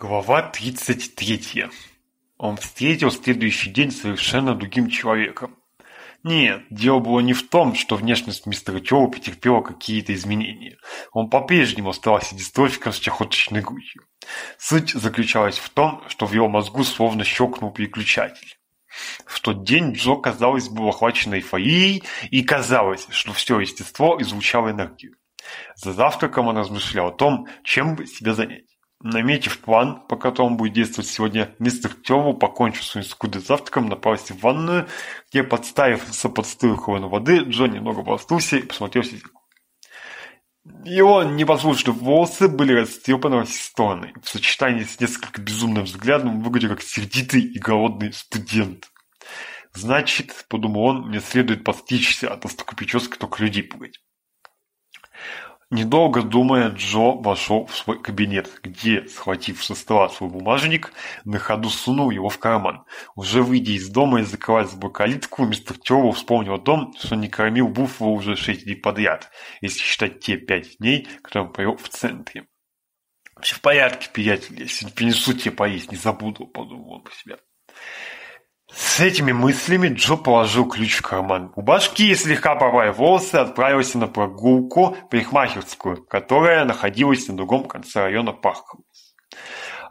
Глава 33. Он встретил следующий день совершенно другим человеком. Нет, дело было не в том, что внешность мистера Чоу претерпела какие-то изменения. Он по-прежнему оставался дистрофиком с чахоточной грудью. Суть заключалась в том, что в его мозгу словно щелкнул переключатель. В тот день Джо, казалось, был охвачен эйфорией, и казалось, что все естество излучало энергию. За завтраком он размышлял о том, чем бы себя занять. Наметив план, по которому будет действовать сегодня мистер Тёву, покончил свою скуды завтраком, направился в ванную, где, подставив соподстую холодной воды, Джон немного проснулся и посмотрел он не позволил, что волосы были растрепаны во все стороны, в сочетании с несколько безумным взглядом выглядел как сердитый и голодный студент. «Значит, — подумал он, — мне следует постичься, а то столько прически только людей пугать». Недолго думая, Джо вошел в свой кабинет, где, схватив со стола свой бумажник, на ходу сунул его в карман. Уже выйдя из дома и закрывая за собой калитку, мистер Тёрвелл вспомнил о том, что не кормил Буффало уже шесть дней подряд, если считать те пять дней, которые он провел в центре. «Все в порядке, приятель, если сегодня принесу тебе поесть, не забуду», — подумал он про себя. С этими мыслями Джо положил ключ в карман. У башки, слегка порвая волосы, отправился на прогулку парикмахерскую, которая находилась на другом конце района парка.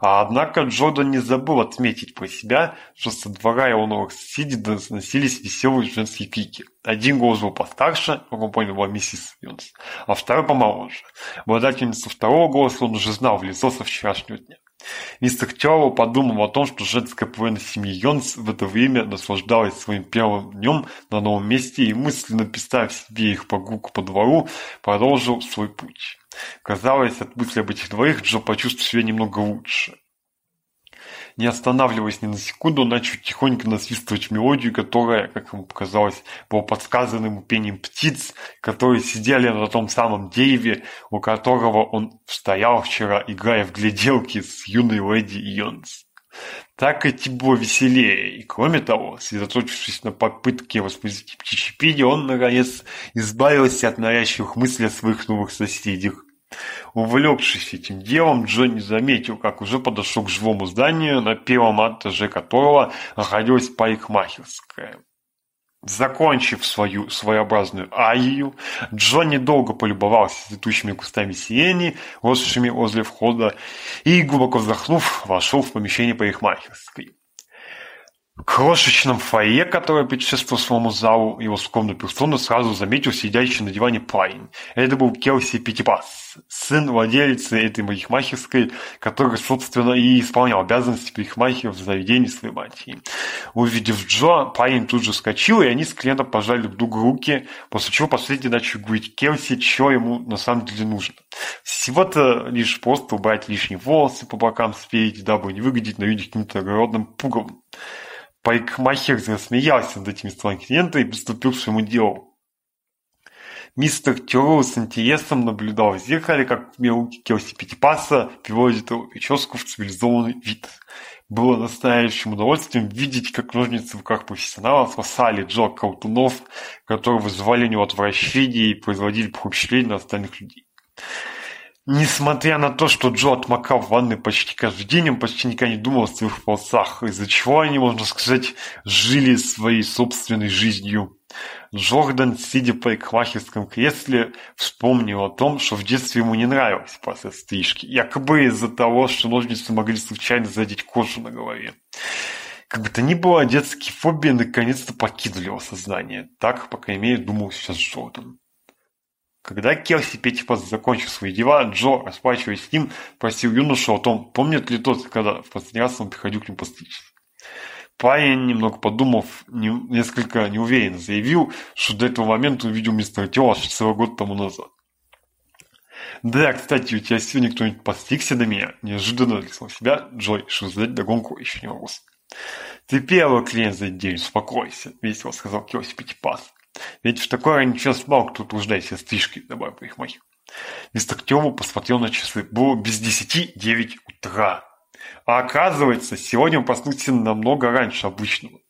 А однако Джордан не забыл отметить про себя, что со двора Элнор Сиди доносились веселые женские крики. Один голос был постарше, как он понял, была миссис Юнс, а второй помоложе. Обладательницу второго голоса он уже знал в лицо со вчерашнего дня. Если Хтялова подумал о том, что женская половина семьи Йонс в это время наслаждалась своим первым днем на новом месте и, мысленно представив себе их прогулку по двору, продолжил свой путь. Казалось, от мысли об этих двоих Джо почувствовал себя немного лучше не останавливаясь ни на секунду, начал тихонько насвистывать мелодию, которая, как ему показалось, была подсказана ему пением птиц, которые сидели на том самом дереве, у которого он стоял вчера, играя в гляделки с юной леди Йонс. Так идти было веселее, и кроме того, сосредоточившись на попытке воспроизвести птичье пение, он, наконец, избавился от навязчивых мыслей о своих новых соседях. Увлекшись этим делом, Джонни заметил, как уже подошел к живому зданию, на первом этаже которого находилась парикмахерская. Закончив свою своеобразную арию, Джонни долго полюбовался цветущими кустами сирени, росшими возле входа, и, глубоко вздохнув, вошел в помещение парикмахерской крошечном фойе, которое предшествовало своему залу, его скромную персону сразу заметил сидящий на диване парень. Это был Келси Пятипас, сын владельца этой парикмахерской, который, собственно, и исполнял обязанности парикмахеров в заведении своей матери. Увидев Джо, парень тут же вскочил, и они с клиентом пожали друг другу руки, после чего последний начал говорить Келси, что ему на самом деле нужно. Всего-то лишь просто убрать лишние волосы по бокам спереди, дабы не выглядеть на виде каким-то огородным пугалом. Парикмахер засмеялся над этими словами клиента и приступил к своему делу. Мистер Тюрроу с интересом наблюдал в зеркале, как мелкий Келси Пятипаса приводит его прическу в цивилизованный вид. Было настоящим удовольствием видеть, как ножницы в руках профессионала спасали Джо Колтунов, которые вызывали у него отвращение и производили впечатление на остальных людей. Несмотря на то, что Джо отмокал в ванной почти каждый день, он почти никогда не думал о своих волосах, из-за чего они, можно сказать, жили своей собственной жизнью. Джордан, сидя по эквахерском кресле, вспомнил о том, что в детстве ему не нравилось после стрижки, якобы из-за того, что ножницы могли случайно задеть кожу на голове. Как бы то ни было, детские фобии наконец-то покинули его сознание. Так, по крайней мере, думал сейчас Джордан. Когда Керси Петипас закончил свои дела, Джо, расплачиваясь с ним, просил юношу о том, помнит ли тот, когда в последний раз он приходил к нему постричься. Парень, немного подумав, не, несколько неуверенно заявил, что до этого момента увидел мистера Тела аж целый год тому назад. «Да, кстати, у тебя сегодня кто-нибудь постригся до меня?» – неожиданно для себя Джо решил задать догонку еще не могу. «Ты первый клиент за день, успокойся», – весело сказал Киосипетипас. Ведь в такой он час мог тут уж дать стишки, добавил их мой. Вестактеву посмотрел на часы. Было без десяти девять утра. А оказывается, сегодня он проснулся намного раньше обычного.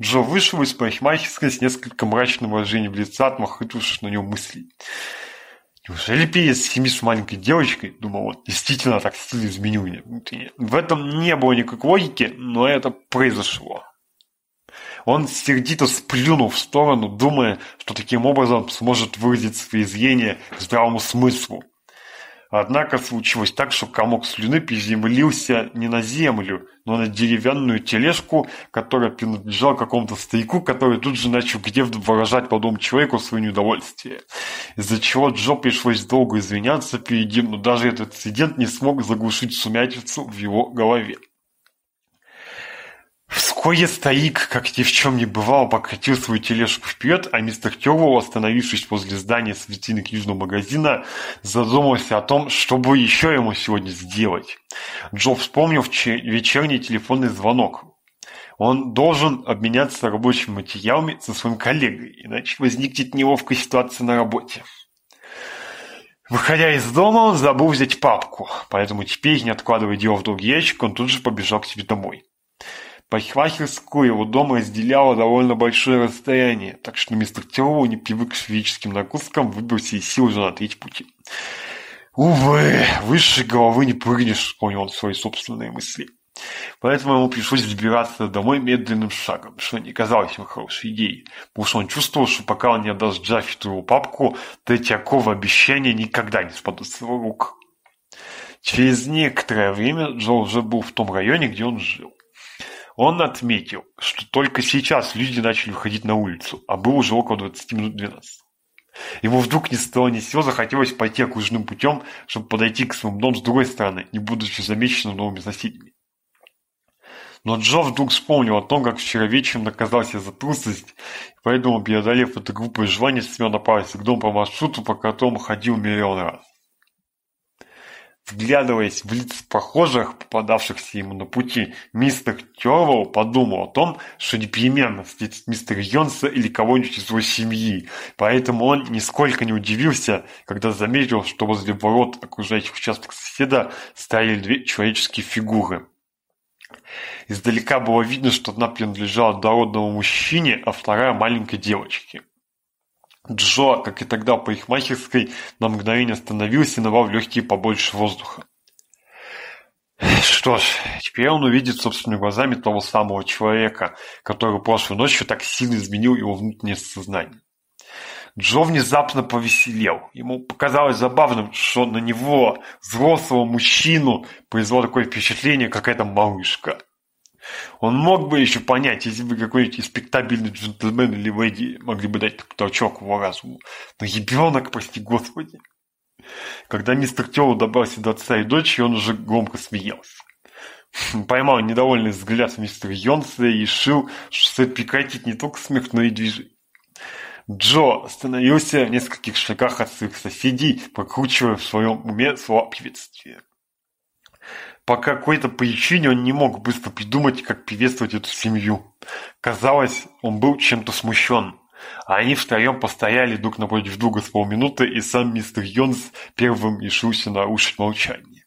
Джо вышел из парикмахерской с несколько мрачным выражением лица, отмахнувшись на него мыслей. Неужели перед семи с маленькой девочкой, думал он, действительно так сильно изменил меня внутренне? В этом не было никакой логики, но это произошло. Он сердито сплюнул в сторону, думая, что таким образом сможет выразить своеизъение к здравому смыслу. Однако случилось так, что комок слюны приземлился не на землю, но на деревянную тележку, которая принадлежала какому-то старику, который тут же начал где-то выражать молодому человеку свое неудовольствие. Из-за чего Джо пришлось долго извиняться перед ним, но даже этот инцидент не смог заглушить сумятицу в его голове. Вскоре старик, как ни в чем не бывало, покатил свою тележку вперед, а мистер Тёрвелл, остановившись возле здания светильной книжного магазина, задумался о том, что бы еще ему сегодня сделать. Джо вспомнил вечерний телефонный звонок. Он должен обменяться рабочими материалами со своим коллегой, иначе возникнет неловкая ситуация на работе. Выходя из дома, он забыл взять папку, поэтому теперь, не откладывая дело в долгий ящик, он тут же побежал к себе домой. Парикмахерскую его дома разделяло довольно большое расстояние, так что мистер Терлоу, не привык к физическим нагрузкам, выбился из сил уже на треть пути. «Увы, выше головы не прыгнешь», — понял он свои собственные мысли. Поэтому ему пришлось добираться домой медленным шагом, что не казалось ему хорошей идеей, потому что он чувствовал, что пока он не отдаст Джаффету его папку, то эти оковы обещания никогда не спадут с его рук. Через некоторое время Джо уже был в том районе, где он жил. Он отметил, что только сейчас люди начали выходить на улицу, а было уже около 20 минут 12. Ему вдруг ни с того ни с сего захотелось пойти окружным путем, чтобы подойти к своему дому с другой стороны, не будучи замеченным новыми соседями. Но Джо вдруг вспомнил о том, как вчера вечером наказал себя за трусость, и поэтому, преодолев это глупое желание, смело направился к дому по маршруту, по которому ходил миллион раз вглядываясь в лиц похожих попадавшихся ему на пути, мистер Тёрроу подумал о том, что непременно встретит мистер Йонса или кого-нибудь из его семьи, поэтому он нисколько не удивился, когда заметил, что возле ворот окружающих участок соседа стояли две человеческие фигуры. Издалека было видно, что одна принадлежала дородному мужчине, а вторая маленькой девочке. Джо, как и тогда по Ихмахерской, на мгновение остановился и набрал легкие побольше воздуха. Что ж, теперь он увидит собственными глазами того самого человека, который прошлой ночью так сильно изменил его внутреннее сознание. Джо внезапно повеселел. Ему показалось забавным, что на него, взрослого мужчину, произвело такое впечатление какая-то малышка. Он мог бы еще понять, если бы какой-нибудь респектабельный джентльмен или леди могли бы дать толчок его разуму. Ну, но ребенок, прости господи. Когда мистер Тёлу добрался до отца и дочери, он уже громко смеялся. Хм, поймал недовольный взгляд мистера Йонса и решил, что стоит прекратить не только смех, но и движение. Джо остановился в нескольких шагах от своих соседей, покручивая в своем уме слова приветствия. По какой-то причине он не мог быстро придумать, как приветствовать эту семью. Казалось, он был чем-то смущен. А Они втроем постояли друг напротив друга с полминуты, и сам мистер Йонс первым решился нарушить молчание.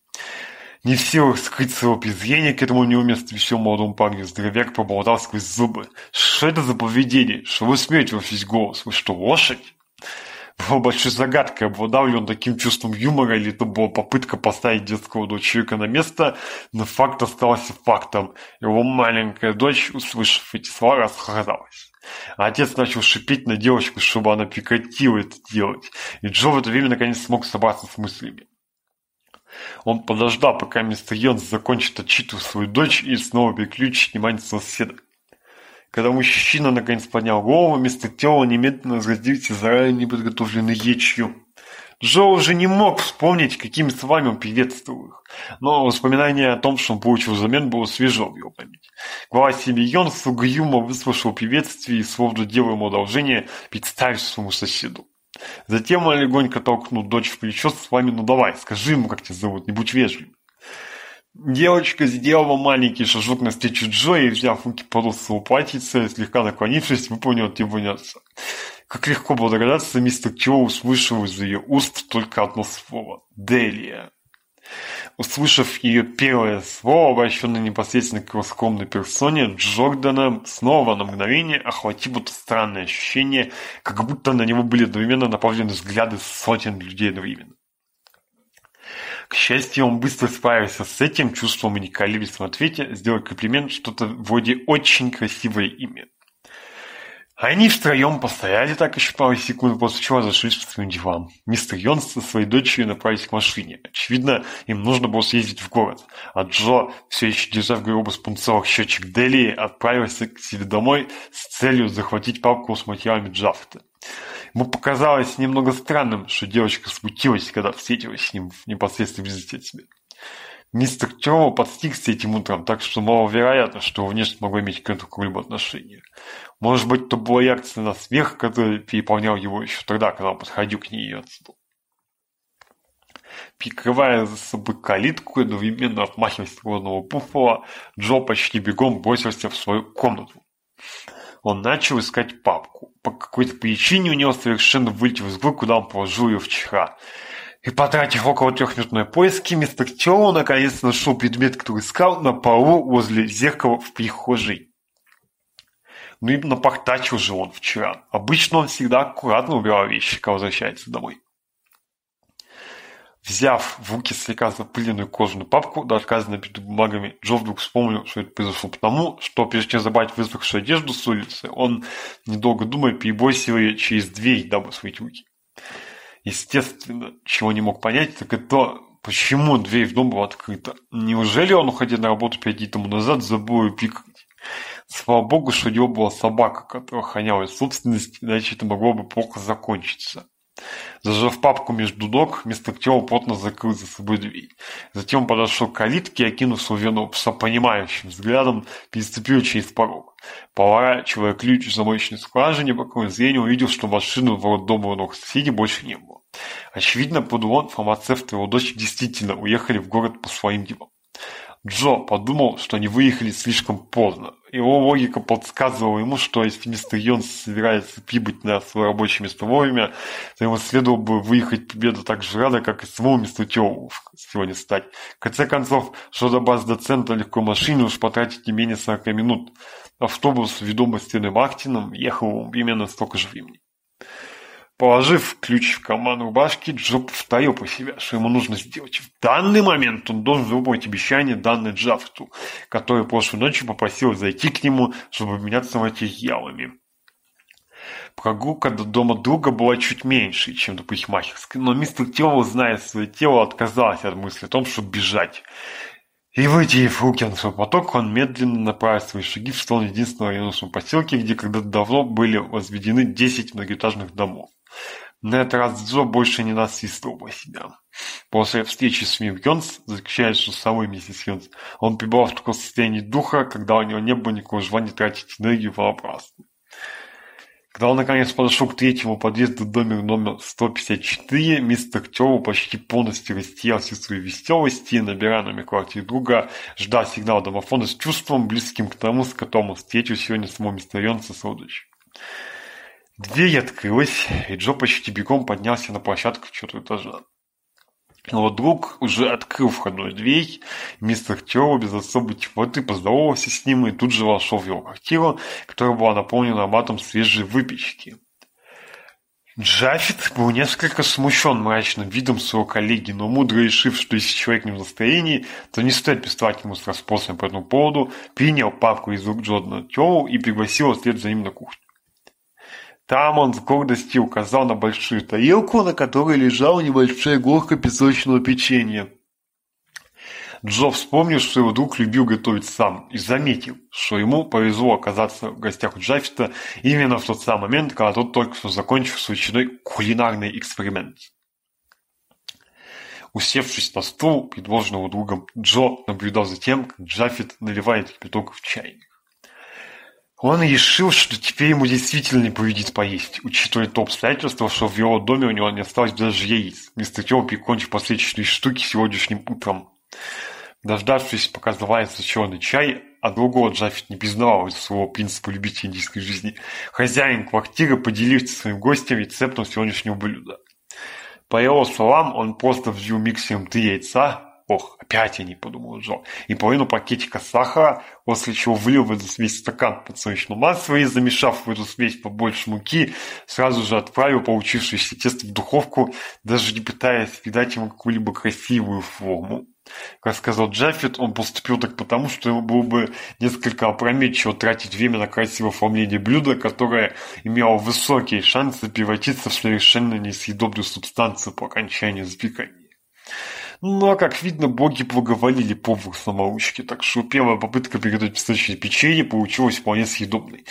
Не в силах скрыть своего презрения к этому неуместно веселому молодому парню, здоровяк проболтал сквозь зубы. «Что это за поведение? Что вы смеете во весь голос? Вы что, лошадь?» вообще загадка обладал, ли он таким чувством юмора, или это была попытка поставить детского человека на место, но факт остался фактом. Его маленькая дочь, услышав эти слова, расхохоталась. А отец начал шипеть на девочку, чтобы она прекратила это делать, и Джо в это время наконец смог собраться с мыслями. Он подождал, пока мистер Йонс закончит отчитывать свою дочь и снова переключит внимание соседа. Когда мужчина наконец поднял голову, вместо тела немедленно разразились заранее подготовленной ячью. Джо уже не мог вспомнить, какими словами он приветствовал их, но воспоминание о том, что он получил взамен, было свежо в его памяти. Глава семьи Йон с угрюмо выслушал приветствие и, словно делая ему одолжение, представив своему соседу. Затем он легонько толкнул дочь в плечо с вами, ну давай, скажи ему, как тебя зовут, не будь вежливым. Девочка сделала маленький шажок навстречу Джо и, взяв руки полосы у платьица, слегка наклонившись, выполнил от его нёца. Как легко было догадаться, мистер Чо услышал из ее уст только одно слово – «Делия». Услышав ее первое слово, обращенное непосредственно к его скромной персоне, Джордана снова на мгновение охватило то странное ощущение, как будто на него были одновременно направлены взгляды сотен людей одновременно. К счастью, он быстро справился с этим чувством и не ответе, сделал комплимент, что-то вроде «очень красивое имя». Они втроем постояли так еще пару секунд, после чего зашли по своим делам. Мистер Йонс со своей дочерью направились к машине. Очевидно, им нужно было съездить в город. А Джо, все еще держа в гробу спунцовых счетчик Дели, отправился к себе домой с целью захватить папку с материалами Джафта. Ему показалось немного странным, что девочка смутилась, когда встретилась с ним в непосредственном визите от себя. Мистер Чоу подстригся этим утром, так что маловероятно, что он внешне могло иметь к этому какое-либо отношение. Может быть, то была яркость на смех, который переполнял его еще тогда, когда он подходил к ней и отстал. Прикрывая за собой калитку и одновременно отмахиваясь от водного пуфала, Джо почти бегом бросился в свою комнату. Он начал искать папку. По какой-то причине у него совершенно вылетел из головы, куда он положил ее вчера. И потратив около трех минут на поиски, мистер Тёрл наконец нашел предмет, который искал на полу возле зеркала в прихожей. Ну и напортачил же он вчера. Обычно он всегда аккуратно убирал вещи, когда возвращается домой. Взяв в руки слегка запыленную кожаную папку, доказанно перед бумагами, Джо вдруг вспомнил, что это произошло потому, что прежде чем забрать высохшую одежду с улицы, он, недолго думая, перебросил ее через дверь, дабы свои руки. Естественно, чего не мог понять, так это почему дверь в дом была открыта. Неужели он, уходя на работу пять дней тому назад, забыл ее прикрыть? Слава богу, что у него была собака, которая охраняла собственность, иначе это могло бы плохо закончиться. Зажав папку между ног, вместо тела плотно закрыл за собой дверь. Затем подошел к калитке и, окинув Славеного пса понимающим взглядом, переступил через порог. Поворачивая ключ в замочной скважине, по крайней зрению увидел, что машины ворот дома у ног соседей больше не было. Очевидно, Падуон, фармацевт и его дочь действительно уехали в город по своим делам. Джо подумал, что они выехали слишком поздно. Его логика подсказывала ему, что если мистер Йонс собирается прибыть на свое рабочее место вовремя, то ему следовало бы выехать победу так же рано, как и самому мистеру Тёву сегодня стать. В конце концов, что до баз до центра легко машине уж потратить не менее 40 минут. Автобус, ведомый Стены Мартином, ехал примерно столько же времени. Положив ключ в карман рубашки, Джо повторил про себя, что ему нужно сделать. В данный момент он должен выполнить обещание, данной Джафту, который прошлой ночью попросил зайти к нему, чтобы обменяться материалами. Прогулка до дома друга была чуть меньше, чем до парикмахерской, но мистер Тилл, зная свое тело, отказался от мысли о том, чтобы бежать. И выделив руки на свой поток, он медленно направил свои шаги в сторону единственного районного поселки, где когда-то давно были возведены 10 многоэтажных домов. На этот раз Джо больше не насильствовал себя. После встречи с Миргенс, заключающей с собой миссис Йонс, он пребывал в таком состоянии духа, когда у него не было никакого желания тратить энергию вообразно. Когда он наконец подошел к третьему подъезду номер номер 154, мистер Тёва почти полностью растерял все свои веселость и, набирая номер квартиры друга, ждал сигнал домофона с чувством, близким к тому, с которым он встретил сегодня самого мистер Йонса с родочью. Дверь открылась, и Джо почти бегом поднялся на площадку четвертого этажа. Но ну, вдруг, уже открыл входную дверь, мистер Тёва без особой теплоты поздоровался с ним и тут же вошел в его квартиру, которая была наполнена ароматом свежей выпечки. Джаффит был несколько смущен мрачным видом своего коллеги, но мудро решив, что если человек не в настроении, то не стоит пестовать ему с расспросами по этому поводу, принял папку из рук Джордана Тёву и пригласил вслед за ним на кухню. Там он с гордостью указал на большую тарелку, на которой лежала небольшая горка песочного печенья. Джо вспомнил, что его друг любил готовить сам, и заметил, что ему повезло оказаться в гостях у Джаффета именно в тот самый момент, когда тот только что закончил с кулинарный эксперимент. Усевшись на стул, предложенного другом, Джо наблюдал за тем, как Джаффет наливает кипяток в чайник. Он решил, что теперь ему действительно не повредит поесть, учитывая то обстоятельство, что в его доме у него не осталось даже яиц, вместо чего прикончив последующие штуки сегодняшним утром. Дождавшись, пока заварится черный чай, а другого Джаффит не признавал из своего принципа любить индийской жизни, хозяин квартиры поделился своим гостем рецептом сегодняшнего блюда. По его словам, он просто взял миксером три яйца, Ох, опять я не подумал, Джо. И половину пакетика сахара, после чего влил в эту смесь стакан подсолнечного масла и, замешав в эту смесь побольше муки, сразу же отправил получившееся тесто в духовку, даже не пытаясь придать ему какую-либо красивую форму. Как сказал Джаффет, он поступил так потому, что ему было бы несколько опрометчиво тратить время на красивое оформление блюда, которое имело высокие шансы превратиться в совершенно несъедобную субстанцию по окончанию запекания. Ну а как видно, боги благоволили повар самоучки, так что первая попытка передать писточное печенье получилась вполне съедобной.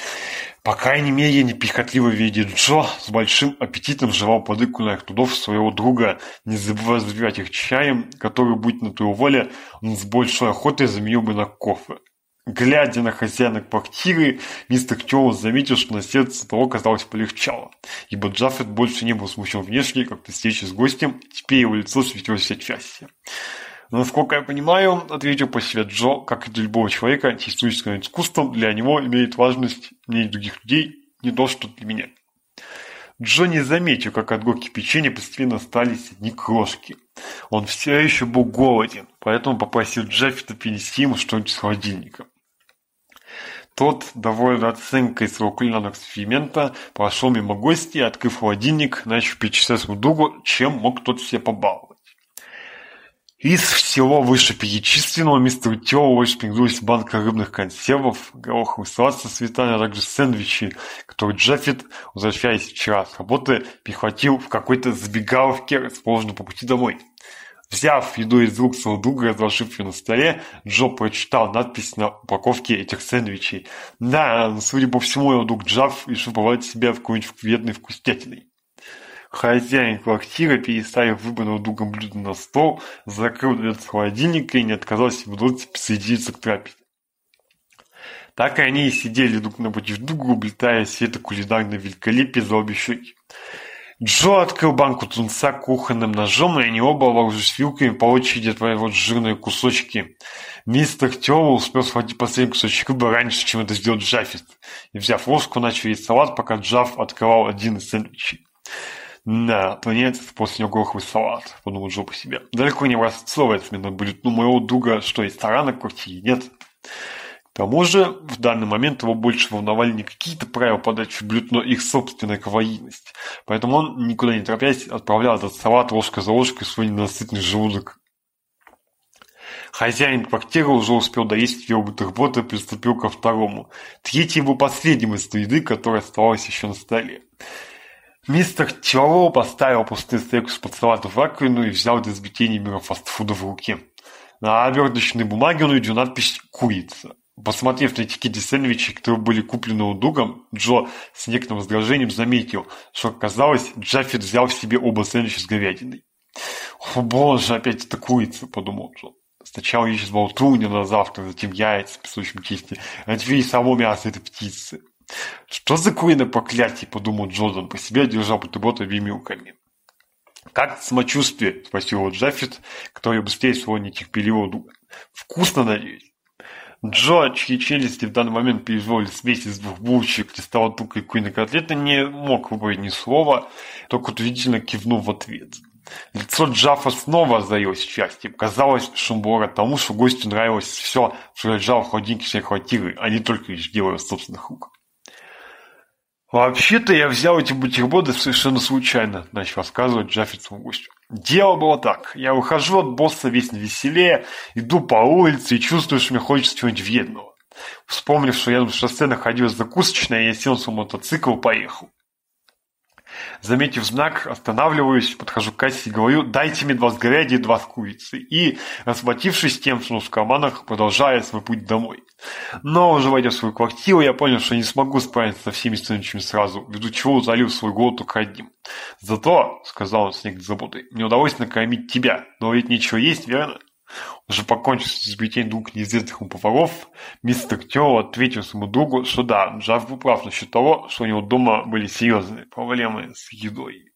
По крайней мере, неприхотливо видит Джо с большим аппетитом жевал плоды кунаях трудов своего друга, не забывая забивать их чаем, который, будь на той воле, он с большой охотой заменил бы на кофе. Глядя на хозяина квартиры, мистер Кёрл заметил, что на сердце того, казалось, полегчало, ибо Джаффет больше не был смущен внешне, как при встрече с гостем, теперь его лицо светилось от счастья. Насколько я понимаю, ответил по себе Джо, как и для любого человека, антиисторическое искусство для него имеет важность мнение других людей, не то, что для меня. Джо не заметил, как от горки печенья постепенно остались одни крошки. Он все еще был голоден, поэтому попросил Джеффета принести ему что-нибудь с холодильника. Тот довольно оценкой своего кулинарного эксперимента пошел мимо гостей, открыв холодильник, начал перечислять другу, чем мог тот все побаловать. Из всего вышеперечисленного мистер Тёва рекомендуется банка рыбных консервов, гороховый салат со светами, а также сэндвичи, которые Джеффит, возвращаясь вчера с работы, перехватил в какой-то забегаловке, расположенной по пути домой. Взяв еду из рук слугу и разложив ее на столе, Джо прочитал надпись на упаковке этих сэндвичей. Да, судя по всему, его друг Джав решил побаловать себя в какой-нибудь вредной вкуснятиной. Хозяин квартиры, переставив выбранного другом блюдо на стол, закрыл дверь с холодильника и не отказался в удовольствии присоединиться к трапезе. Так и они и сидели друг напротив друга, уплетая все это кулинарное великолепие за обе щеки. Джо открыл банку тунца кухонным ножом, и они оба ложились вилками по очереди твои вот жирные кусочки. Мистер Тёва успел схватить последний кусочек рыбы раньше, чем это сделал Джаффит, и, взяв ложку, начал есть салат, пока Джаф открывал один из сэндвичей. Да, понятно, после него гороховый салат, подумал Джо по себе. Далеко не раз слово это будет, ну моего друга что, ресторана квартире нет? тому же, в данный момент его больше волновали не какие-то правила подачи блюд, но их собственная калорийность. Поэтому он, никуда не торопясь, отправлял этот салат ложка за ложкой в свой ненасытный желудок. Хозяин квартиры уже успел доесть ее бутерброд и приступил ко второму. Третий был последним из еды, которая оставалась еще на столе. Мистер Чилоу поставил пустые стейк с под салата в раковину и взял для сбитения мира фастфуда в руки. На оберточной бумаге он увидел надпись «Курица». Посмотрев на Тикиди Сэндвичи, которые были куплены у Дугом, Джо с некоторым раздражением заметил, что, казалось, Джаффит взял в себе оба сэндвича с говядиной. «О, боже, опять атакуется!» – подумал Джо. Сначала я сейчас болтуню на завтрак, затем яйца в песочном тесте, а теперь и само мясо этой птицы. «Что за куриное проклятие?» – подумал Джозан, по себе держал бутерброд обеими руками. «Как самочувствие?» – спросил его Джаффет, который быстрее своего нетерпеливого дуга. «Вкусно, надеюсь?» Джо, чьи челюсти в данный момент переживали смесь из двух булочек, листал тукой куриной котлеты, не мог выбрать ни слова, только удивительно кивнул в ответ. Лицо Джафа снова озарилось счастьем. Казалось, Шумбора тому, что гостю нравилось все, что лежало в холодильнике всей квартиры, а не только лишь дело собственных рук. «Вообще-то я взял эти бутерброды совершенно случайно», — начал рассказывать Джаффи своему гостю. Дело было так. Я ухожу от босса весь веселее, иду по улице и чувствую, что мне хочется чего-нибудь вредного. Вспомнив, что я на шоссе находилась закусочная, я сел в свой мотоцикл и поехал. Заметив знак, останавливаюсь, подхожу к кассе и говорю «Дайте мне два сгоряди и два скурицы». И, расплатившись тем, что в карманах, продолжаю свой путь домой. Но уже войдя в свою квартиру, я понял, что не смогу справиться со всеми студентами сразу, ввиду чего залил свой голод украдим. «Зато», — сказал он с некоторой заботой, — «мне удалось накормить тебя, но ведь нечего есть, верно?» Уже покончив с изобретением двух неизвестных ему поваров, мистер Тео ответил своему другу, что да, Джав был прав насчет того, что у него дома были серьезные проблемы с едой.